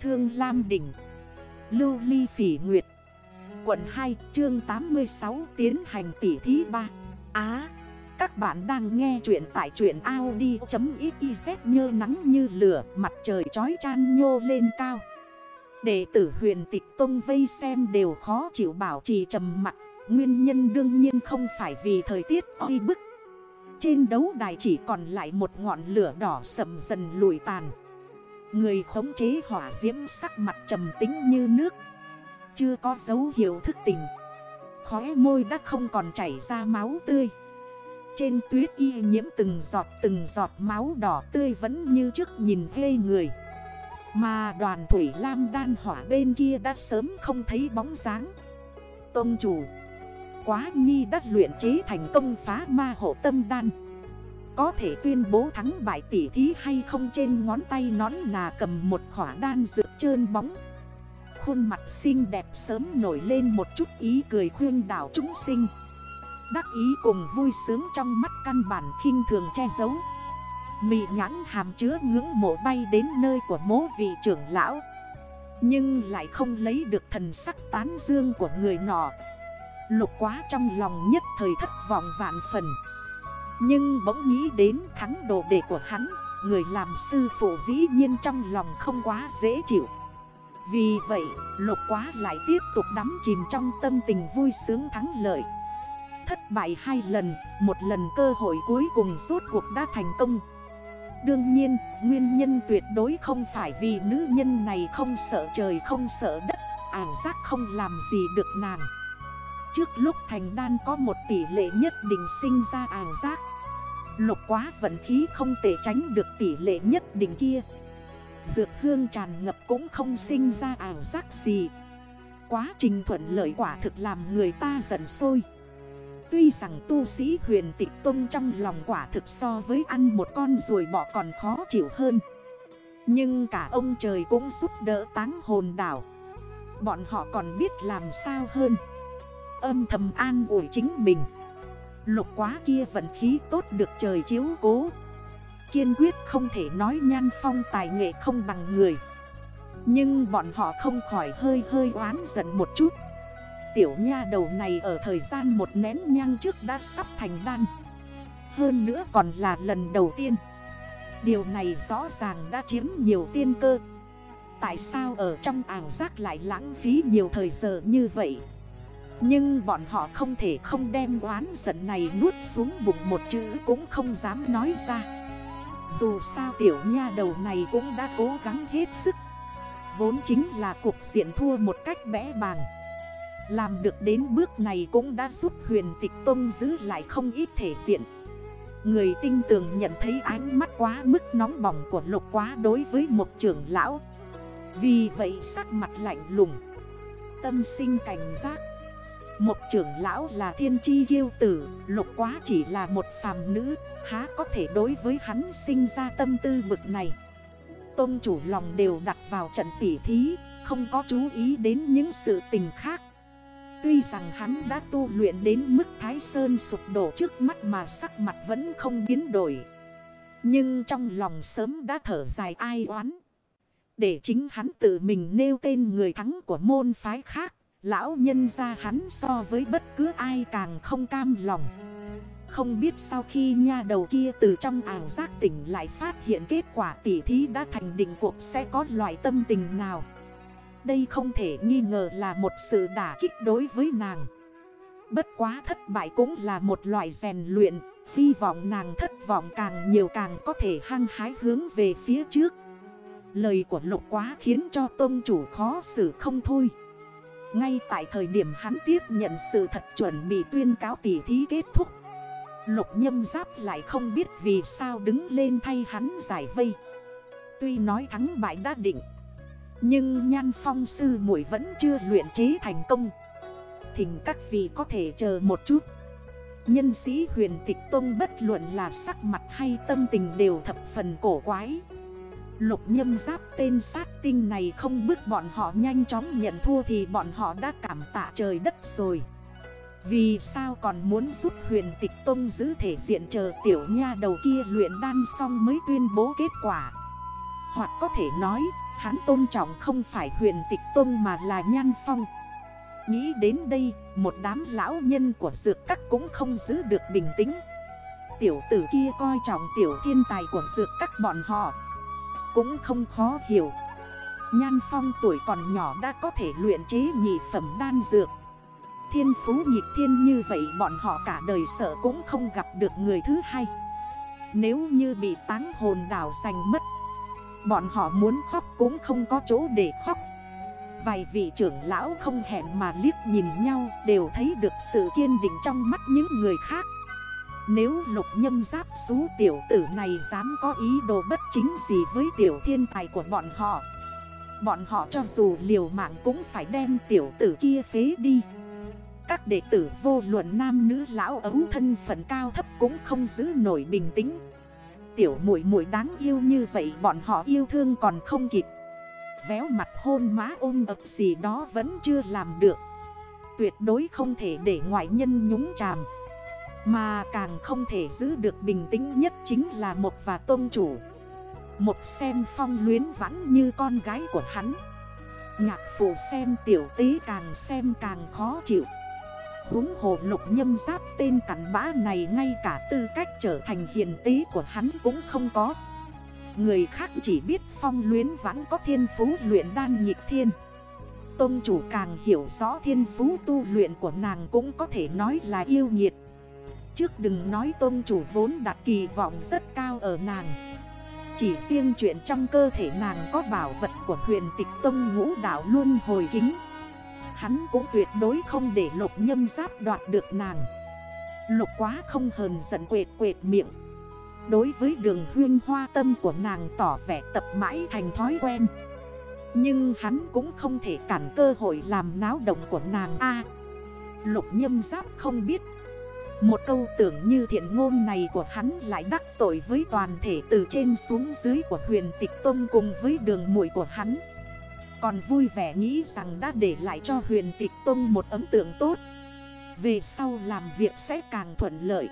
Thương Lam Đỉnh. Lưu Ly Phỉ Nguyệt. Quận 2 chương 86 tiến hành tỉ thí 3 Á, Các bạn đang nghe chuyện tại chuyện Audi.xyz nhơ nắng như lửa, Mặt trời chói chan nhô lên cao. Đệ tử huyền tịch tông vây xem đều khó chịu bảo trì trầm mặt Nguyên nhân đương nhiên không phải vì thời tiết oi bức. Trên đấu đài chỉ còn lại một ngọn lửa đỏ sầm dần lùi tàn. Người khống chế hỏa diễm sắc mặt trầm tính như nước. Chưa có dấu hiệu thức tình Khóe môi đã không còn chảy ra máu tươi. Trên tuyết y nhiễm từng giọt từng giọt máu đỏ tươi vẫn như trước nhìn ghê người. Mà đoàn thủy lam đan hỏa bên kia đã sớm không thấy bóng dáng. Tông chủ. Quá nhi đã luyện chế thành công phá ma hộ tâm đan có thể tuyên bố thắng bại tỷ thí hay không trên ngón tay nón là cầm một khỏa đan dược trơn bóng. Khuôn mặt xinh đẹp sớm nổi lên một chút ý cười khuyên đảo chúng sinh. Đắc ý cùng vui sướng trong mắt căn bản khinh thường che giấu. Mị nhãn hàm chứa ngưỡng mộ bay đến nơi của mố vị trưởng lão. Nhưng lại không lấy được thần sắc tán dương của người nọ. Lục quá trong lòng nhất thời thất vọng vạn phần nhưng bỗng nghĩ đến thắng đồ đệ của hắn, Người làm sư phụ dĩ nhiên trong lòng không quá dễ chịu. Vì vậy, lục quá lại tiếp tục đắm chìm trong tâm tình vui sướng thắng lợi. Thất bại hai lần, Một lần cơ hội cuối cùng suốt cuộc đã thành công. Đương nhiên, nguyên nhân tuyệt đối không phải vì nữ nhân này không sợ trời không sợ đất, Ảo giác không làm gì được nàng. Trước lúc thành đan có một tỷ lệ nhất định sinh ra ảo giác. Lục quá vận khí không thể tránh được tỷ lệ nhất định kia. Dược hương tràn ngập cũng không sinh ra ảo giác gì. Quá trình thuận lợi quả thực làm người ta giận sôi. Tuy rằng tu sĩ huyền tịch tông trong lòng quả thực so với ăn một con ruồi bỏ còn khó chịu hơn. Nhưng cả ông trời cũng giúp đỡ táng hồn đảo. Bọn họ còn biết làm sao hơn. Âm thầm an ủi chính mình. Lục quá kia vận khí tốt được trời chiếu cố. Kiên quyết không thể nói nhan phong tài nghệ không bằng người. Nhưng bọn họ không khỏi hơi hơi oán giận một chút. Tiểu nha đầu này ở thời gian một nén nhang trước đã sắp thành đan. Hơn nữa còn là lần đầu tiên. Điều này rõ ràng đã chiếm nhiều tiên cơ. Tại sao ở trong ảo giác lại lãng phí nhiều thời giờ như vậy? Nhưng bọn họ không thể không đem oán giận này nuốt xuống bụng một chữ cũng không dám nói ra. Dù sao tiểu nha đầu này cũng đã cố gắng hết sức. Vốn chính là cuộc diện thua một cách bẽ bàng. Làm được đến bước này cũng đã giúp huyền tịch tông giữ lại không ít thể diện. Người tinh tường nhận thấy ánh mắt quá mức nóng bỏng của lục quá đối với một trưởng lão. Vì vậy sắc mặt lạnh lùng. Tâm sinh cảnh giác một trưởng lão là thiên chi ghiêu tử, Lục quá chỉ là một phàm nữ, Há có thể đối với hắn sinh ra tâm tư bực này. Tôn chủ lòng đều đặt vào trận tỉ thí, Không có chú ý đến những sự tình khác. Tuy rằng hắn đã tu luyện đến mức thái sơn sụp đổ trước mắt mà sắc mặt vẫn không biến đổi, Nhưng trong lòng sớm đã thở dài ai oán. Để chính hắn tự mình nêu tên người thắng của môn phái khác Lão nhân ra hắn so với bất cứ ai càng không cam lòng. Không biết sau khi nha đầu kia từ trong ảo giác tỉnh lại phát hiện kết quả tỉ thí đã thành định cuộc sẽ có loại tâm tình nào? Đây không thể nghi ngờ là một sự đả kích đối với nàng. Bất quá thất bại cũng là một loại rèn luyện, Hy vọng nàng thất vọng càng nhiều càng có thể hăng hái hướng về phía trước. Lời của lục quá khiến cho tôn chủ khó xử không thôi ngay tại thời điểm hắn tiếp nhận sự thật chuẩn bị tuyên cáo tỉ thí kết thúc, Lục nhâm giáp lại không biết vì sao đứng lên thay hắn giải vây. Tuy nói thắng bại đã định, Nhưng nhan phong sư muội vẫn chưa luyện chế thành công. Thỉnh các vị có thể chờ một chút. Nhân sĩ huyền tịch tôn bất luận là sắc mặt hay tâm tình đều thập phần cổ quái. Lục nhâm giáp tên sát tinh này không bước bọn họ nhanh chóng nhận thua thì bọn họ đã cảm tạ trời đất rồi. Vì sao còn muốn giúp huyền tịch tông giữ thể diện chờ tiểu nha đầu kia luyện đan xong mới tuyên bố kết quả. Hoặc có thể nói, Hắn tôn trọng không phải huyền tịch tôn mà là nhan phong Nghĩ đến đây một đám lão nhân của dược các cũng không giữ được bình tĩnh Tiểu tử kia coi trọng tiểu thiên tài của dược các bọn họ cũng không khó hiểu. Nhan phong tuổi còn nhỏ đã có thể luyện chế nhị phẩm đan dược. Thiên phú nhịp thiên như vậy bọn họ cả đời sợ cũng không gặp được người thứ hai. Nếu như bị táng hồn đảo giành mất, Bọn họ muốn khóc cũng không có chỗ để khóc. Vài vị trưởng lão không hẹn mà liếc nhìn nhau Đều thấy được sự kiên định trong mắt những người khác. Nếu lục nhâm giáp xú tiểu tử này dám có ý đồ bất chính gì với tiểu thiên tài của bọn họ? Bọn họ cho dù liều mạng cũng phải đem tiểu tử kia phế đi. Các đệ tử vô luận nam nữ lão ấu thân phận cao thấp cũng không giữ nổi bình tĩnh. Tiểu muội muội đáng yêu như vậy bọn họ yêu thương còn không kịp. Véo mặt hôn má ôm ập gì đó vẫn chưa làm được. Tuyệt đối không thể để ngoại nhân nhúng chàm. Mà càng không thể giữ được bình tĩnh nhất chính là một và tôn chủ. Một xem phong luyến vãn như con gái của hắn. Nhạc phụ xem tiểu tí càng xem càng khó chịu. Húng hồ lục nhâm giáp tên cắn bã này ngay cả tư cách trở thành hiền tí của hắn cũng không có. Người khác chỉ biết phong luyến vãn có thiên phú luyện đan nhịp thiên. Tôn chủ càng hiểu rõ thiên phú tu luyện của nàng cũng có thể nói là yêu nhiệt Trước đừng nói tôn chủ vốn đặt kỳ vọng rất cao ở nàng. Chỉ riêng chuyện trong cơ thể nàng có bảo vật của huyền tịch tông ngũ đảo luôn hồi kính. Hắn cũng tuyệt đối không để lục nhâm giáp đoạt được nàng. Lục quá không hờn giận quệt quệt miệng. Đối với đường huyên hoa tâm của nàng tỏ vẻ tập mãi thành thói quen. Nhưng hắn cũng không thể cản cơ hội làm náo động của nàng A. Lục nhâm giáp không biết một câu tưởng như thiện ngôn này của hắn lại đắc tội với toàn thể từ trên xuống dưới của huyền tịch tông cùng với đường mũi của hắn. Còn vui vẻ nghĩ rằng đã để lại cho huyền tịch tông một ấn tượng tốt. Về sau làm việc sẽ càng thuận lợi.